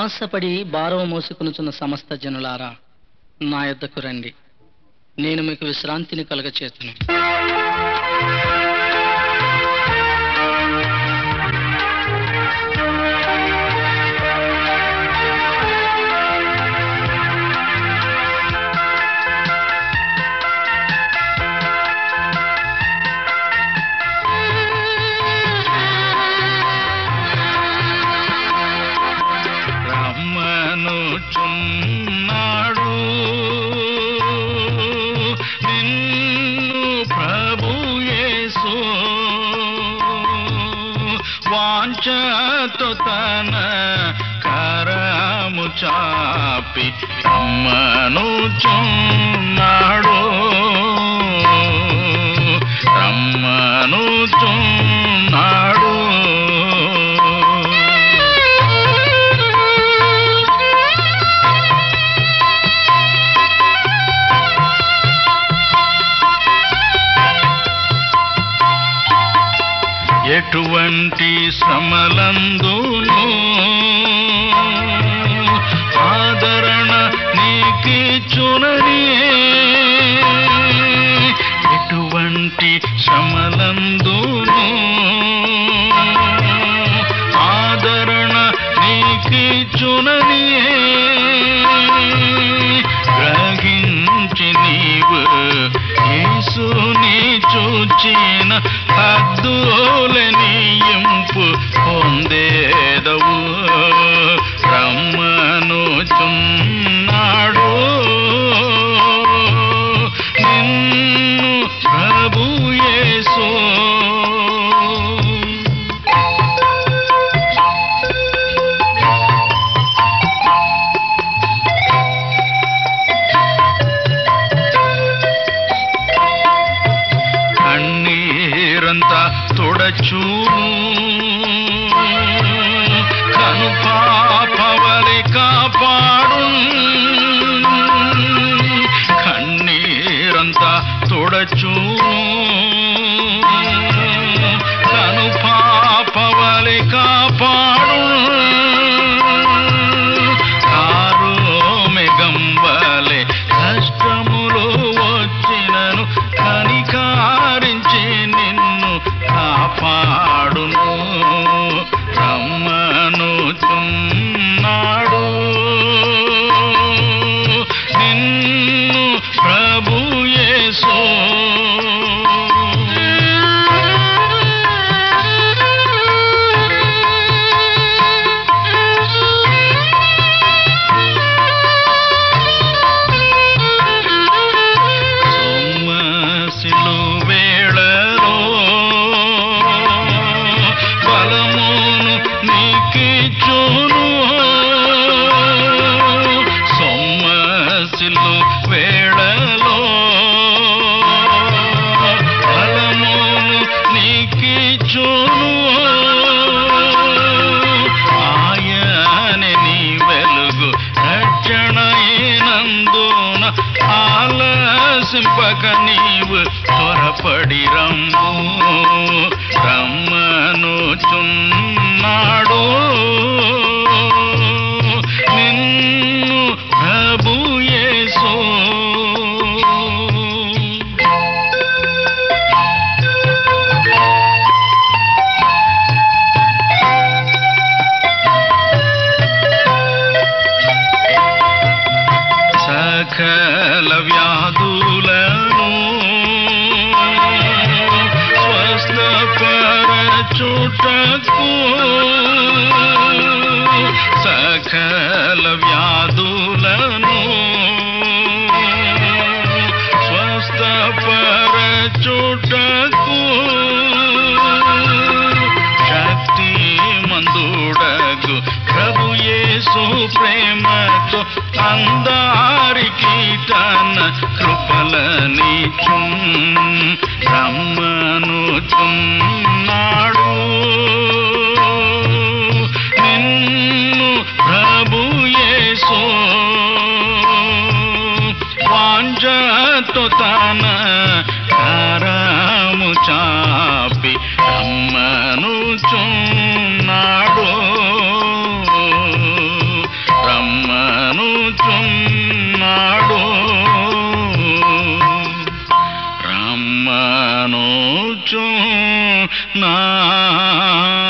ప్రయాసపడి భారవ మోసుకునుచున్న సమస్త జనులారా నా యొద్దకు రండి. నేను మీకు విశ్రాంతిని కలుగచేతును. వాంఛతో తన కరము చాపి రమ్మనుచున్నాడు రమ్మనుచున్నాడు ఎటువంటి శ్రమలందును? ఆదరణ నీకిచ్చునని ఎటువంటి శ్రమలందును? ఆదరణ నీకిచ్చునని గ్రహించి నీవు యేసుని చూచిన తుడచూను కను పాపవలి కాపాడు. కన్నీరంతా తుడచూను కను పాపవలి కాపాడు. వేళలో బలమును నీకిచ్చును. సొమ్మసిలు నిల్పక నీవు త్వరపడిరం యేసు ప్రేమతో అందారికి తన కృపలనిచుం రమ్మనుచున్నాడు నిన్ను ప్రభు యేసు వాంజతో తన కారము చాపి రమ్మనుచున్నాడు نام